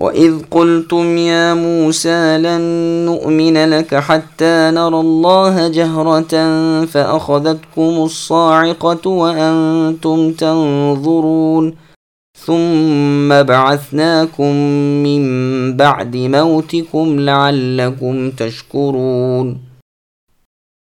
وإذ قلتم يا موسى لن نؤمن لك حتى نرى الله جهرة فأخذتكم الصاعقة وأنتم تنظرون ثم بعثناكم من بعد موتكم لعلكم تشكرون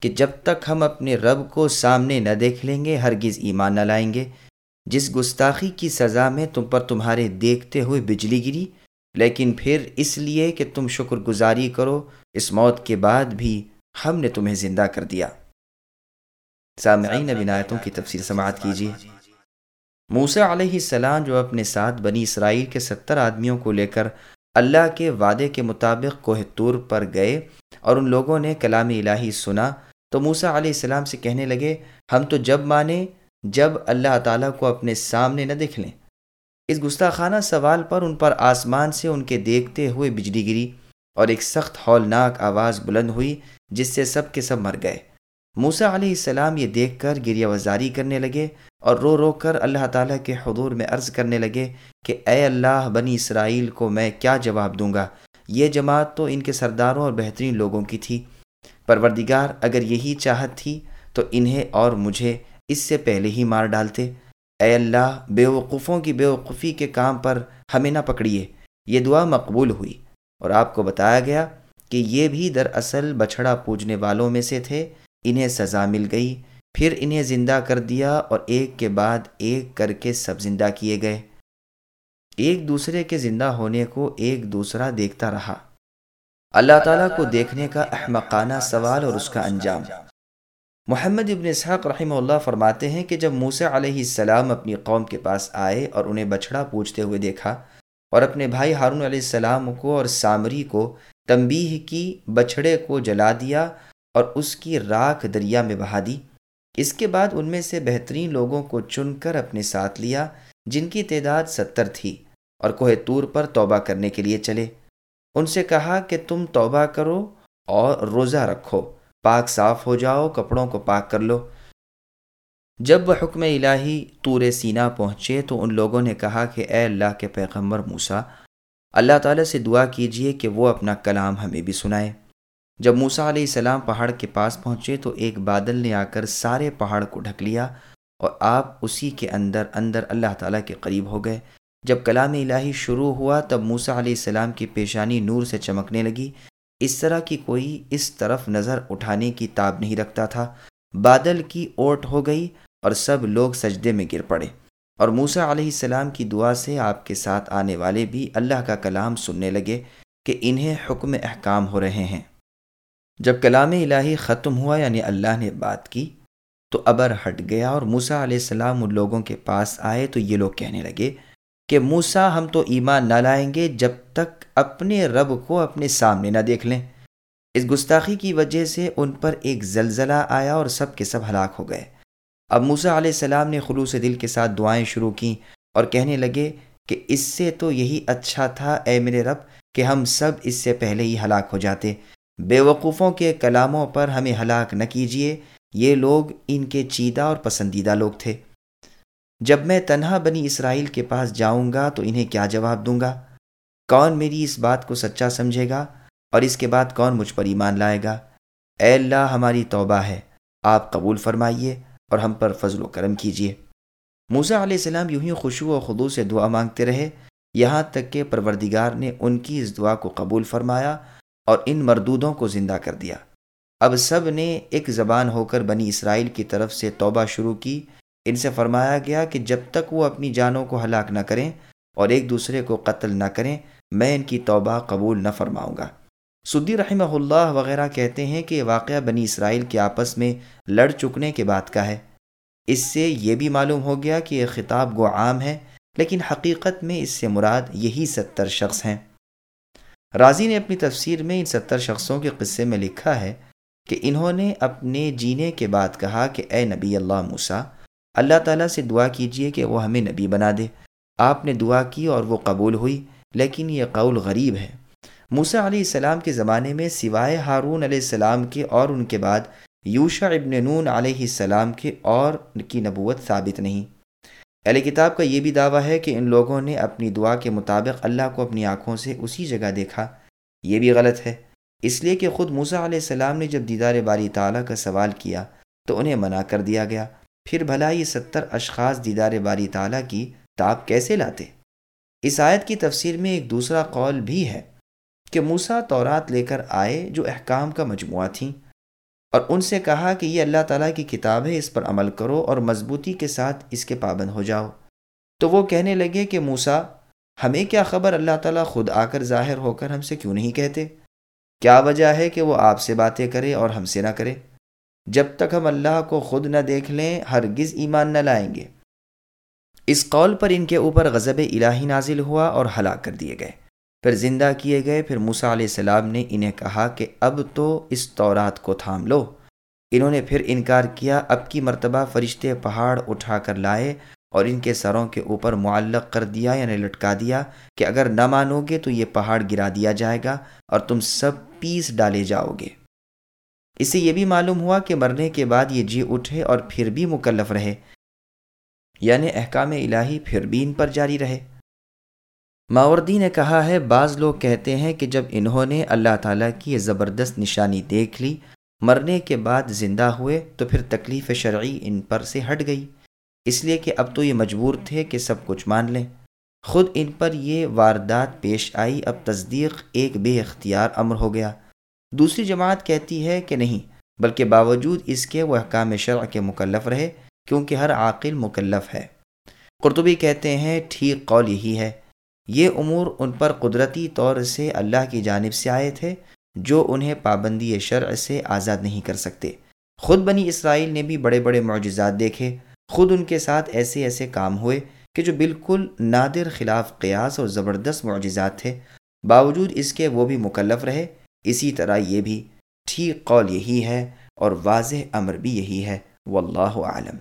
کہ جب تک ہم اپنے رب کو سامنے نہ دیکھ لیں گے، ہرگز ایمان نہ لائیں گے۔ جس گستاخی کی سزا میں تم پر تمہارے دیکھتے ہوئے بجلی گری، لیکن پھر اس لیے کہ تم شکر گزاری کرو، اس موت کے بعد بھی ہم نے تمہیں زندہ کر دیا۔ سامعین عنایتوں کی تفصیل سماعت کیجیے۔ موسیٰ علیہ السلام جو اپنے ساتھ بنی اسرائیل کے ستر آدمیوں کو لے کر اللہ کے وعدے کے مطابق کوہ تور پر گئے اور ان لوگوں نے کلام الہی سنا تو موسا علیہ السلام سے کہنے لگے، ہم تو جب مانیں، جب اللہ تعالیٰ کو اپنے سامنے نہ دیکھ لیں۔ اس گستاخانہ سوال پر ان پر آسمان سے ان کے دیکھتے ہوئے بجلی گری اور ایک سخت ہولناک آواز بلند ہوئی، جس سے سب کے سب مر گئے۔ موسا علیہ السلام یہ دیکھ کر گریہ وزاری کرنے لگے اور رو رو کر اللہ تعالیٰ کے حضور میں عرض کرنے لگے کہ، اے اللہ بنی اسرائیل کو میں کیا جواب دوں گا؟ یہ جماعت تو ان کے سرداروں اور بہترین لوگوں کی تھی۔ پروردگار اگر یہی چاہت تھی تو انہیں اور مجھے اس سے پہلے ہی مار ڈالتے۔ اے اللہ، بے وقوفوں کی بے وقوفی کے کام پر ہمیں نہ پکڑیے۔ یہ دعا مقبول ہوئی اور آپ کو بتایا گیا کہ یہ بھی دراصل بچھڑا پوجنے والوں میں سے تھے۔ انہیں سزا مل گئی، پھر انہیں زندہ کر دیا اور ایک کے بعد ایک کر کے سب زندہ کیے گئے۔ ایک دوسرے کے زندہ ہونے کو ایک دوسرا دیکھتا رہا۔ اللہ تعالیٰ کو دیکھنے کا احمقانہ سوال اور اس کا انجام۔ محمد ابن اسحاق رحمہ اللہ فرماتے ہیں کہ جب موسیٰ علیہ السلام اپنی قوم کے پاس آئے اور انہیں بچھڑا پوچھتے ہوئے دیکھا اور اپنے بھائی ہارون علیہ السلام کو اور سامری کو تنبیہ کی، بچھڑے کو جلا دیا اور اس کی راکھ دریا میں بہا دی۔ اس کے بعد ان میں سے بہترین لوگوں کو چن کر اپنے ساتھ لیا، جن کی تعداد ستر تھی اور کوہ طور پر توبہ کرنے کے لیے چلے۔ ان سے کہا کہ تم توبہ کرو اور روزہ رکھو۔ پاک صاف ہو جاؤ، کپڑوں کو پاک کر لو۔ جب وہ حکم الہی تور سینا پہنچے تو ان لوگوں نے کہا کہ اے اللہ کے پیغمبر موسا اللہ تعالیٰ سے دعا کیجیے کہ وہ اپنا کلام ہمیں بھی سنائے۔ جب موسا علیہ السلام پہاڑ کے پاس پہنچے تو ایک بادل نے آ کر سارے پہاڑ کو ڈھک لیا اور آپ اسی کے اندر اندر اللہ تعالیٰ کے قریب ہو گئے۔ جب کلام الہی شروع ہوا تب موسا علیہ السلام کی پیشانی نور سے چمکنے لگی۔ اس طرح کی کوئی اس طرف نظر اٹھانے کی تاب نہیں رکھتا تھا۔ بادل کی اوٹ ہو گئی اور سب لوگ سجدے میں گر پڑے۔ اور موسا علیہ السلام کی دعا سے آپ کے ساتھ آنے والے بھی اللہ کا کلام سننے لگے کہ انہیں حکم احکام ہو رہے ہیں۔ جب کلام الہی ختم ہوا یعنی اللہ نے بات کی تو ابر ہٹ گیا اور موسا علیہ السلام ان لوگوں کے پاس آئے تو یہ لوگ کہنے لگے کہ موسا ہم تو ایمان نہ لائیں گے جب تک اپنے رب کو اپنے سامنے نہ دیکھ لیں۔ اس گستاخی کی وجہ سے ان پر ایک زلزلہ آیا اور سب کے سب ہلاک ہو گئے۔ اب موسا علیہ السلام نے خلوص دل کے ساتھ دعائیں شروع کیں اور کہنے لگے کہ اس سے تو یہی اچھا تھا اے میرے رب کہ ہم سب اس سے پہلے ہی ہلاک ہو جاتے۔ بے وقوفوں کے کلاموں پر ہمیں ہلاک نہ کیجیے۔ یہ لوگ ان کے چیدہ اور پسندیدہ لوگ تھے۔ جب میں تنہا بنی اسرائیل کے پاس جاؤں گا تو انہیں کیا جواب دوں گا؟ کون میری اس بات کو سچا سمجھے گا اور اس کے بعد کون مجھ پر ایمان لائے گا؟ اے اللہ، ہماری توبہ ہے۔ آپ قبول فرمائیے اور ہم پر فضل و کرم کیجیے۔ موسا علیہ السلام یوں ہی خوشو و خدو سے دعا مانگتے رہے۔ یہاں تک کہ پروردگار نے ان کی اس دعا کو قبول فرمایا اور ان مردودوں کو زندہ کر دیا۔ اب سب نے ایک زبان ہو کر بنی اسرائیل کی طرف سے توبہ شروع کی۔ ان سے فرمایا گیا کہ جب تک وہ اپنی جانوں کو ہلاک نہ کریں اور ایک دوسرے کو قتل نہ کریں، میں ان کی توبہ قبول نہ فرماؤں گا۔ سدی رحمہ اللہ وغیرہ کہتے ہیں کہ واقعہ بنی اسرائیل کے آپس میں لڑ چکنے کے بعد کا ہے۔ اس سے یہ بھی معلوم ہو گیا کہ یہ خطاب گو عام ہے، لیکن حقیقت میں اس سے مراد یہی ستر شخص ہیں۔ راضی نے اپنی تفسیر میں ان ستر شخصوں کے قصے میں لکھا ہے کہ انہوں نے اپنے جینے کے بعد کہا کہ اے نبی اللہ موسیٰ اللہ تعالیٰ سے دعا کیجیے کہ وہ ہمیں نبی بنا دے۔ آپ نے دعا کی اور وہ قبول ہوئی، لیکن یہ قول غریب ہے۔ موسیٰ علیہ السلام کے زمانے میں سوائے ہارون علیہ السلام کے اور ان کے بعد یوشا ابن نون علیہ السلام کے اور کی نبوت ثابت نہیں۔ اہل کتاب کا یہ بھی دعویٰ ہے کہ ان لوگوں نے اپنی دعا کے مطابق اللہ کو اپنی آنکھوں سے اسی جگہ دیکھا۔ یہ بھی غلط ہے۔ اس لیے کہ خود موسیٰ علیہ السلام نے جب دیدار باری تعالیٰ کا سوال کیا تو انہیں منع کر دیا گیا۔ پھر بھلا یہ ستر اشخاص دیدار باری تعالیٰ کی تاب کیسے لاتے؟ اس آیت کی تفسیر میں ایک دوسرا قول بھی ہے کہ موسا تورات لے کر آئے جو احکام کا مجموعہ تھیں اور ان سے کہا کہ یہ اللہ تعالیٰ کی کتاب ہے، اس پر عمل کرو اور مضبوطی کے ساتھ اس کے پابند ہو جاؤ۔ تو وہ کہنے لگے کہ موسا ہمیں کیا خبر اللہ تعالیٰ خود آ کر ظاہر ہو کر ہم سے کیوں نہیں کہتے؟ کیا وجہ ہے کہ وہ آپ سے باتیں کرے اور ہم سے نہ کرے؟ جب تک ہم اللہ کو خود نہ دیکھ لیں، ہرگز ایمان نہ لائیں گے۔ اس قول پر ان کے اوپر غضب الہی نازل ہوا اور ہلاک کر دیے گئے۔ پھر زندہ کیے گئے، پھر موسا علیہ السلام نے انہیں کہا کہ اب تو اس تورات کو تھام لو۔ انہوں نے پھر انکار کیا، اب کی مرتبہ فرشتے پہاڑ اٹھا کر لائے اور ان کے سروں کے اوپر معلق کر دیا یعنی لٹکا دیا کہ اگر نہ مانو گے تو یہ پہاڑ گرا دیا جائے گا اور تم سب پیس ڈالے جاؤ گے۔ اس سے یہ بھی معلوم ہوا کہ مرنے کے بعد یہ جی اٹھے اور پھر بھی مکلف رہے۔ یعنی احکام الہی پھر بھی ان پر جاری رہے۔ ماوردی نے کہا ہے، بعض لوگ کہتے ہیں کہ جب انہوں نے اللہ تعالیٰ کی یہ زبردست نشانی دیکھ لی، مرنے کے بعد زندہ ہوئے تو پھر تکلیف شرعی ان پر سے ہٹ گئی۔ اس لیے کہ اب تو یہ مجبور تھے کہ سب کچھ مان لیں۔ خود ان پر یہ واردات پیش آئی، اب تصدیق ایک بے اختیار امر ہو گیا۔ دوسری جماعت کہتی ہے کہ نہیں، بلکہ باوجود اس کے وہ احکام شرع کے مکلف رہے، کیونکہ ہر عاقل مکلف ہے۔ قرطبی کہتے ہیں، ٹھیک قول یہی ہے۔ یہ امور ان پر قدرتی طور سے اللہ کی جانب سے آئے تھے، جو انہیں پابندی شرع سے آزاد نہیں کر سکتے۔ خود بنی اسرائیل نے بھی بڑے بڑے معجزات دیکھے۔ خود ان کے ساتھ ایسے ایسے کام ہوئے کہ جو بالکل نادر خلاف قیاس اور زبردست معجزات تھے۔ باوجود اس کے وہ بھی مکلف رہے۔ اسی طرح یہ بھی، ٹھیک قول یہی ہے اور واضح امر بھی یہی ہے، واللہ عالم